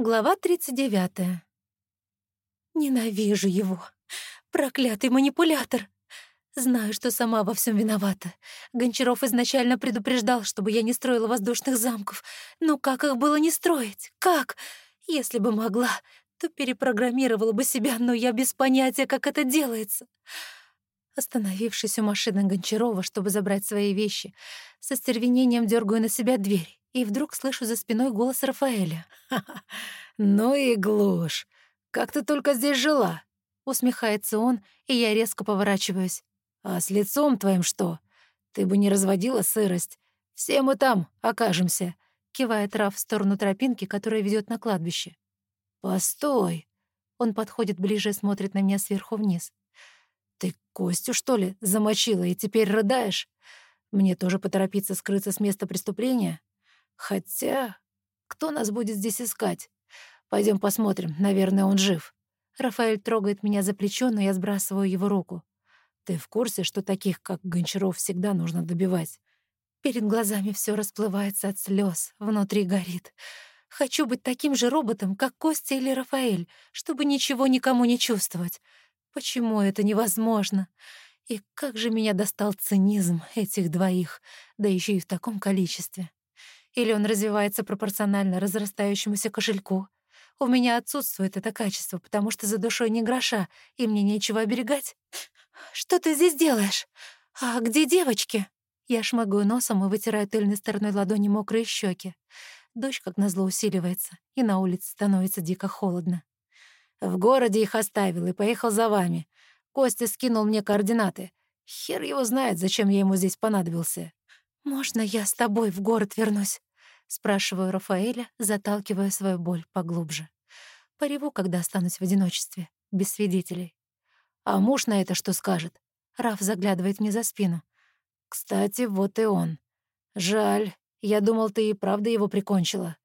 Глава 39. Ненавижу его. Проклятый манипулятор. Знаю, что сама во всем виновата. Гончаров изначально предупреждал, чтобы я не строила воздушных замков. Но как их было не строить? Как? Если бы могла, то перепрограммировала бы себя, но я без понятия, как это делается. Остановившись у машины Гончарова, чтобы забрать свои вещи, со стервенением дергаю на себя дверь и вдруг слышу за спиной голос Рафаэля. «Ха-ха, ну и глушь! Как ты только здесь жила?» Усмехается он, и я резко поворачиваюсь. «А с лицом твоим что? Ты бы не разводила сырость. Все мы там окажемся», — кивает Раф в сторону тропинки, которая ведет на кладбище. «Постой!» Он подходит ближе и смотрит на меня сверху вниз. «Ты Костю, что ли, замочила и теперь рыдаешь? Мне тоже поторопиться скрыться с места преступления?» Хотя, кто нас будет здесь искать? Пойдем посмотрим, наверное, он жив. Рафаэль трогает меня за плечо, но я сбрасываю его руку. Ты в курсе, что таких, как Гончаров, всегда нужно добивать? Перед глазами все расплывается от слез, внутри горит. Хочу быть таким же роботом, как Костя или Рафаэль, чтобы ничего никому не чувствовать. Почему это невозможно? И как же меня достал цинизм этих двоих, да еще и в таком количестве. Или он развивается пропорционально разрастающемуся кошельку. У меня отсутствует это качество, потому что за душой не гроша, и мне нечего оберегать. «Что ты здесь делаешь? А где девочки?» Я шмыгаю носом и вытираю тыльной стороной ладони мокрые щеки. Дождь, как назло, усиливается, и на улице становится дико холодно. В городе их оставил и поехал за вами. Костя скинул мне координаты. Хер его знает, зачем я ему здесь понадобился. «Можно я с тобой в город вернусь?» Спрашиваю Рафаэля, заталкивая свою боль поглубже. Пореву, когда останусь в одиночестве, без свидетелей. А муж на это что скажет? Раф заглядывает мне за спину. Кстати, вот и он. Жаль, я думал, ты и правда его прикончила.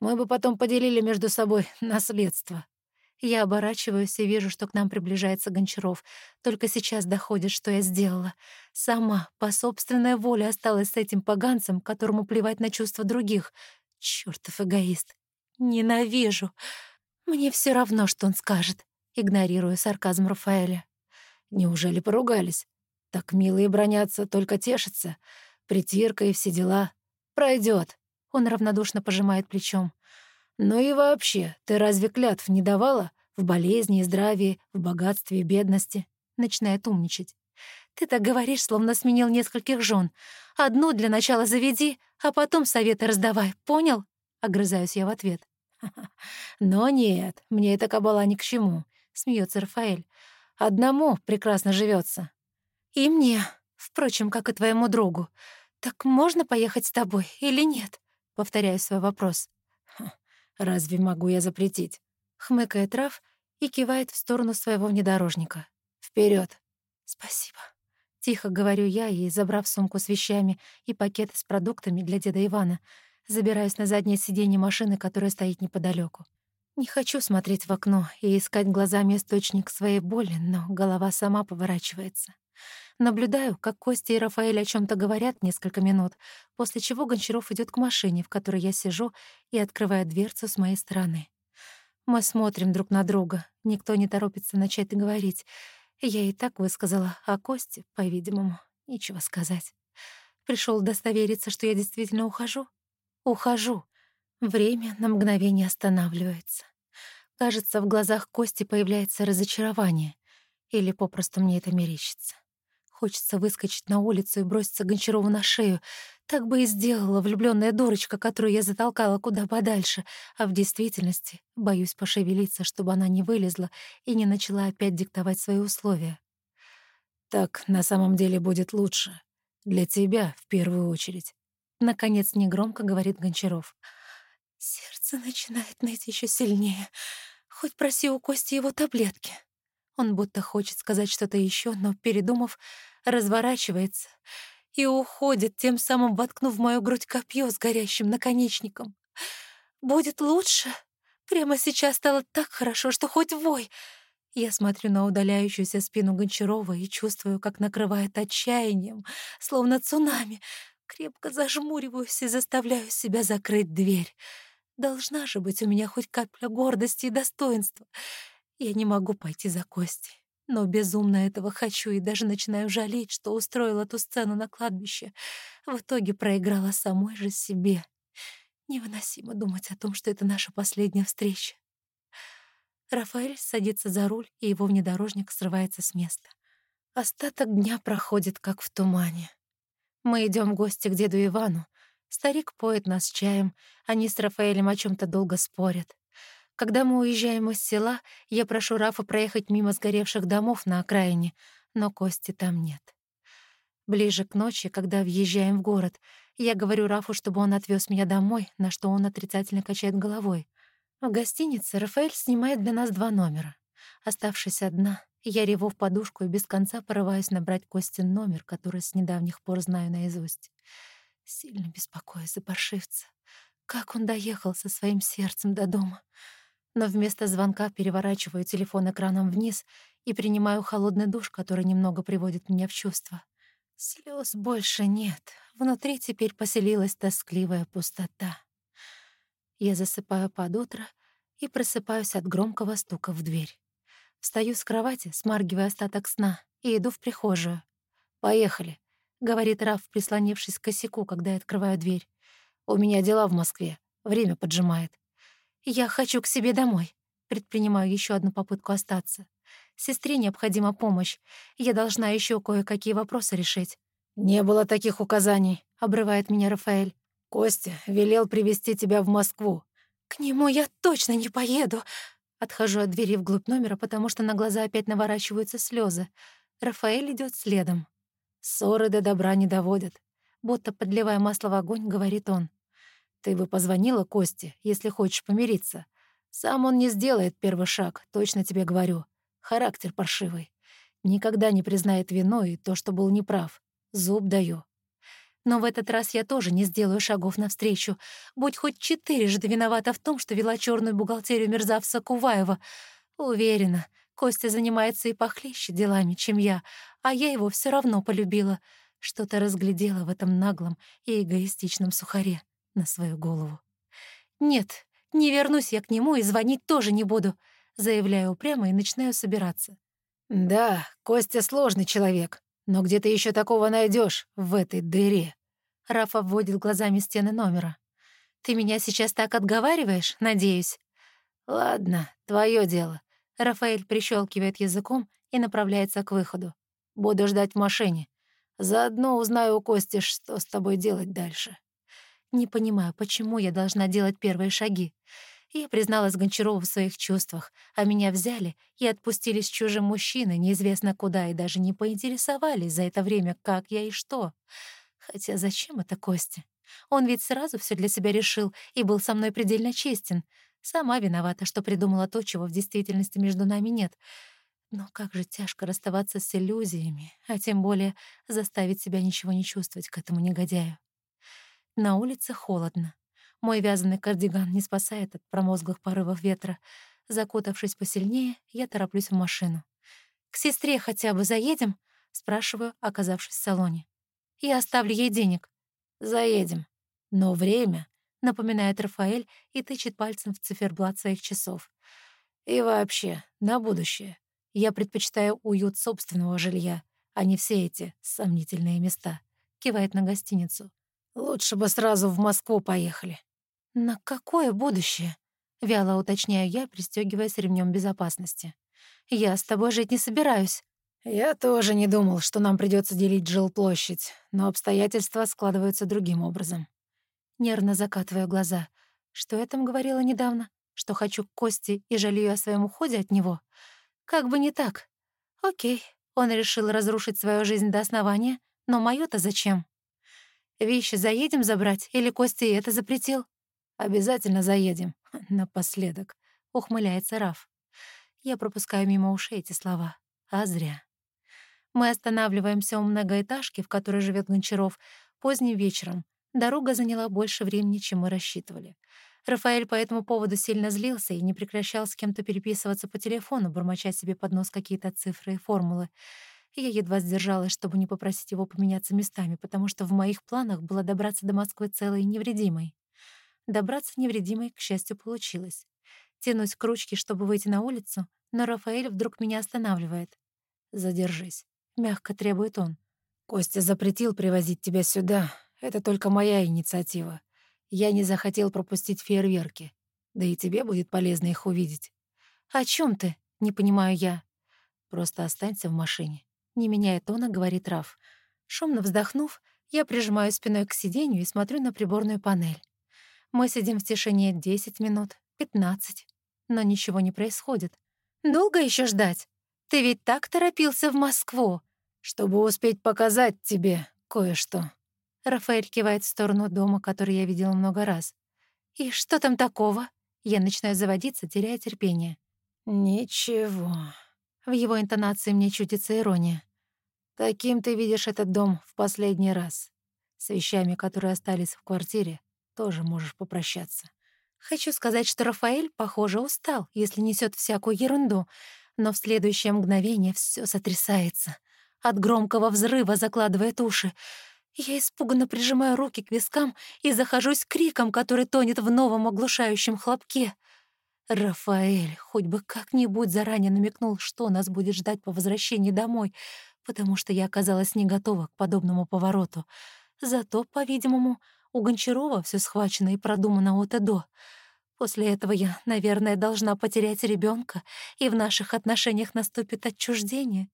Мы бы потом поделили между собой наследство. Я оборачиваюсь и вижу, что к нам приближается Гончаров. Только сейчас доходит, что я сделала. Сама, по собственной воле, осталась с этим поганцем, которому плевать на чувства других. Чёртов эгоист. Ненавижу. Мне все равно, что он скажет, игнорируя сарказм Рафаэля. Неужели поругались? Так милые бронятся, только тешатся. Притирка и все дела. Пройдет. Он равнодушно пожимает плечом. Ну и вообще, ты разве клятв не давала? В болезни и здравии, в богатстве и бедности. Начинает умничать. Ты так говоришь, словно сменил нескольких жен. Одну для начала заведи, а потом советы раздавай, понял? Огрызаюсь я в ответ. Но нет, мне эта кабала ни к чему, смеется Рафаэль. Одному прекрасно живется. И мне, впрочем, как и твоему другу. Так можно поехать с тобой или нет? Повторяю свой вопрос. Разве могу я запретить? Хмыкает Раф и кивает в сторону своего внедорожника. Вперед! Спасибо. Тихо говорю я и, забрав сумку с вещами и пакеты с продуктами для деда Ивана, забираюсь на заднее сиденье машины, которая стоит неподалеку. Не хочу смотреть в окно и искать глазами источник своей боли, но голова сама поворачивается. Наблюдаю, как Костя и Рафаэль о чем то говорят несколько минут, после чего Гончаров идет к машине, в которой я сижу, и открывает дверцу с моей стороны. Мы смотрим друг на друга, никто не торопится начать говорить. Я и так высказала, а Косте, по-видимому, нечего сказать. Пришел удостовериться, что я действительно ухожу? Ухожу. Время на мгновение останавливается. Кажется, в глазах Кости появляется разочарование. Или попросту мне это мерещится. Хочется выскочить на улицу и броситься Гончарову на шею. Так бы и сделала влюбленная дурочка, которую я затолкала куда подальше, а в действительности боюсь пошевелиться, чтобы она не вылезла и не начала опять диктовать свои условия. «Так на самом деле будет лучше. Для тебя в первую очередь», — наконец негромко говорит Гончаров. Сердце начинает ныть еще сильнее. Хоть проси у Кости его таблетки. Он будто хочет сказать что-то еще, но, передумав, разворачивается и уходит, тем самым воткнув в мою грудь копье с горящим наконечником. «Будет лучше? Прямо сейчас стало так хорошо, что хоть вой!» Я смотрю на удаляющуюся спину Гончарова и чувствую, как накрывает отчаянием, словно цунами. Крепко зажмуриваюсь и заставляю себя закрыть дверь. Должна же быть у меня хоть капля гордости и достоинства. Я не могу пойти за Костей, но безумно этого хочу и даже начинаю жалеть, что устроила ту сцену на кладбище. В итоге проиграла самой же себе. Невыносимо думать о том, что это наша последняя встреча. Рафаэль садится за руль, и его внедорожник срывается с места. Остаток дня проходит как в тумане. Мы идем в гости к деду Ивану. Старик поет нас чаем, они с Рафаэлем о чем то долго спорят. Когда мы уезжаем из села, я прошу Рафа проехать мимо сгоревших домов на окраине, но Кости там нет. Ближе к ночи, когда въезжаем в город, я говорю Рафу, чтобы он отвез меня домой, на что он отрицательно качает головой. В гостинице Рафаэль снимает для нас два номера. Оставшись одна, я реву в подушку и без конца порываюсь набрать Костин номер, который с недавних пор знаю наизусть. Сильно беспокоюсь за паршивца. Как он доехал со своим сердцем до дома? Но вместо звонка переворачиваю телефон экраном вниз и принимаю холодный душ, который немного приводит меня в чувство. Слез больше нет. Внутри теперь поселилась тоскливая пустота. Я засыпаю под утро и просыпаюсь от громкого стука в дверь. Встаю с кровати, смаргивая остаток сна, и иду в прихожую. «Поехали», — говорит Раф, прислонившись к косяку, когда я открываю дверь. «У меня дела в Москве. Время поджимает». «Я хочу к себе домой», — предпринимаю еще одну попытку остаться. Сестре необходима помощь. Я должна еще кое-какие вопросы решить». «Не было таких указаний», — обрывает меня Рафаэль. «Костя велел привести тебя в Москву». «К нему я точно не поеду». Отхожу от двери вглубь номера, потому что на глаза опять наворачиваются слезы. Рафаэль идет следом. Ссоры до добра не доводят. Будто подливая масло в огонь, говорит он. «Ты бы позвонила Косте, если хочешь помириться. Сам он не сделает первый шаг, точно тебе говорю. Характер паршивый. Никогда не признает вину и то, что был неправ. Зуб даю. Но в этот раз я тоже не сделаю шагов навстречу. Будь хоть четырежды виновата в том, что вела черную бухгалтерию мерзавца Куваева. Уверена, Костя занимается и похлеще делами, чем я, а я его все равно полюбила. Что-то разглядела в этом наглом и эгоистичном сухаре на свою голову. Нет, не вернусь я к нему и звонить тоже не буду заявляю упрямо и начинаю собираться. «Да, Костя сложный человек, но где ты еще такого найдешь в этой дыре?» Рафа вводит глазами стены номера. «Ты меня сейчас так отговариваешь, надеюсь?» «Ладно, твое дело». Рафаэль прищелкивает языком и направляется к выходу. «Буду ждать в машине. Заодно узнаю у Кости, что с тобой делать дальше». Не понимаю, почему я должна делать первые шаги. Я призналась Гончарову в своих чувствах, а меня взяли и отпустили с чужим мужчиной неизвестно куда и даже не поинтересовались за это время, как я и что. Хотя зачем это Костя? Он ведь сразу все для себя решил и был со мной предельно честен. Сама виновата, что придумала то, чего в действительности между нами нет. Но как же тяжко расставаться с иллюзиями, а тем более заставить себя ничего не чувствовать к этому негодяю. На улице холодно. Мой вязаный кардиган не спасает от промозглых порывов ветра. Закутавшись посильнее, я тороплюсь в машину. «К сестре хотя бы заедем?» — спрашиваю, оказавшись в салоне. «Я оставлю ей денег». «Заедем. Но время...» — напоминает Рафаэль и тычет пальцем в циферблат своих часов. «И вообще, на будущее. Я предпочитаю уют собственного жилья, а не все эти сомнительные места», — кивает на гостиницу. «Лучше бы сразу в Москву поехали». «На какое будущее?» — вяло уточняю я, пристегиваясь ремнем безопасности. «Я с тобой жить не собираюсь». «Я тоже не думал, что нам придется делить жилплощадь, но обстоятельства складываются другим образом». Нервно закатываю глаза. Что я там говорила недавно? Что хочу к Кости и жалею о своем уходе от него? Как бы не так. Окей, он решил разрушить свою жизнь до основания, но мою то зачем? Вещи заедем забрать, или Костя это запретил? Обязательно заедем. Напоследок. Ухмыляется Раф. Я пропускаю мимо ушей эти слова. А зря. Мы останавливаемся у многоэтажки, в которой живет Гончаров, поздним вечером. Дорога заняла больше времени, чем мы рассчитывали. Рафаэль по этому поводу сильно злился и не прекращал с кем-то переписываться по телефону, бормоча себе под нос какие-то цифры и формулы. Я едва сдержалась, чтобы не попросить его поменяться местами, потому что в моих планах было добраться до Москвы целой и невредимой. Добраться невредимой, к счастью, получилось. Тянусь к ручке, чтобы выйти на улицу, но Рафаэль вдруг меня останавливает. «Задержись», — мягко требует он. «Костя запретил привозить тебя сюда. Это только моя инициатива. Я не захотел пропустить фейерверки. Да и тебе будет полезно их увидеть». «О чем ты?» — не понимаю я. «Просто останься в машине». Не меняя тона, говорит Раф. Шумно вздохнув, я прижимаю спиной к сиденью и смотрю на приборную панель. Мы сидим в тишине 10 минут, 15, но ничего не происходит. Долго еще ждать? Ты ведь так торопился в Москву, чтобы успеть показать тебе кое-что. Рафаэль кивает в сторону дома, который я видела много раз. «И что там такого?» Я начинаю заводиться, теряя терпение. «Ничего». В его интонации мне чудится ирония. «Таким ты видишь этот дом в последний раз. С вещами, которые остались в квартире, тоже можешь попрощаться». Хочу сказать, что Рафаэль, похоже, устал, если несет всякую ерунду, но в следующее мгновение все сотрясается. От громкого взрыва закладывает уши. Я испуганно прижимаю руки к вискам и захожусь криком, который тонет в новом оглушающем хлопке. Рафаэль хоть бы как-нибудь заранее намекнул, что нас будет ждать по возвращении домой, потому что я оказалась не готова к подобному повороту. Зато, по-видимому, у Гончарова все схвачено и продумано от и до — После этого я, наверное, должна потерять ребенка, и в наших отношениях наступит отчуждение.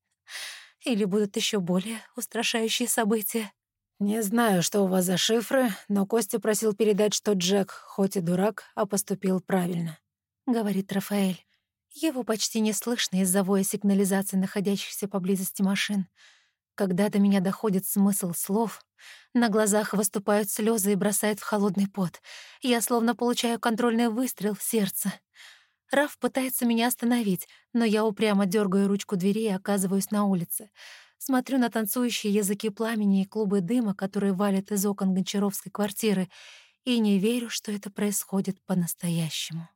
Или будут еще более устрашающие события. «Не знаю, что у вас за шифры, но Костя просил передать, что Джек, хоть и дурак, а поступил правильно», — говорит Рафаэль. Его почти не слышно из-за воя сигнализации находящихся поблизости машин. Когда до меня доходит смысл слов, на глазах выступают слезы и бросает в холодный пот. Я словно получаю контрольный выстрел в сердце. Раф пытается меня остановить, но я упрямо дергаю ручку двери и оказываюсь на улице. Смотрю на танцующие языки пламени и клубы дыма, которые валят из окон Гончаровской квартиры, и не верю, что это происходит по-настоящему.